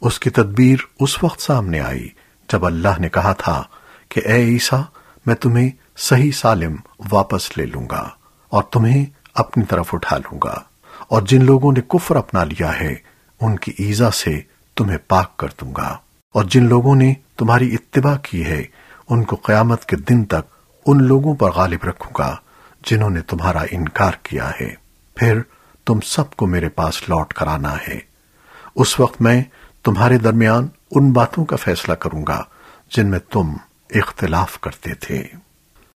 اس کی تدبیر اس وقت سامنے آئی جب اللہ نے کہا تھا کہ اے عیسیٰ، میں تمہیں صحیح سالم واپس لے لوں گا اور تمہیں اپنی طرف اٹھا لوں گا۔ اور جن لوگوں نے کفر اپنا لیا ہے، ان کی ایزا سے تمہیں پاک کر دوں گا۔ اور جن لوگوں نے تمہاری اتباع کی ہے، ان کو قیامت کے دن تک ان لوگوں پر غالب رکھوں گا جنہوں نے تمہارا انکار کیا ہے۔ پھر تم سب کو میرے پاس لوٹ کر آنا ہے۔ اس وقت میں تمہارے درمیان ان باتوں کا فیصلہ کروں گا جن میں تم اختلاف کرتے تھے۔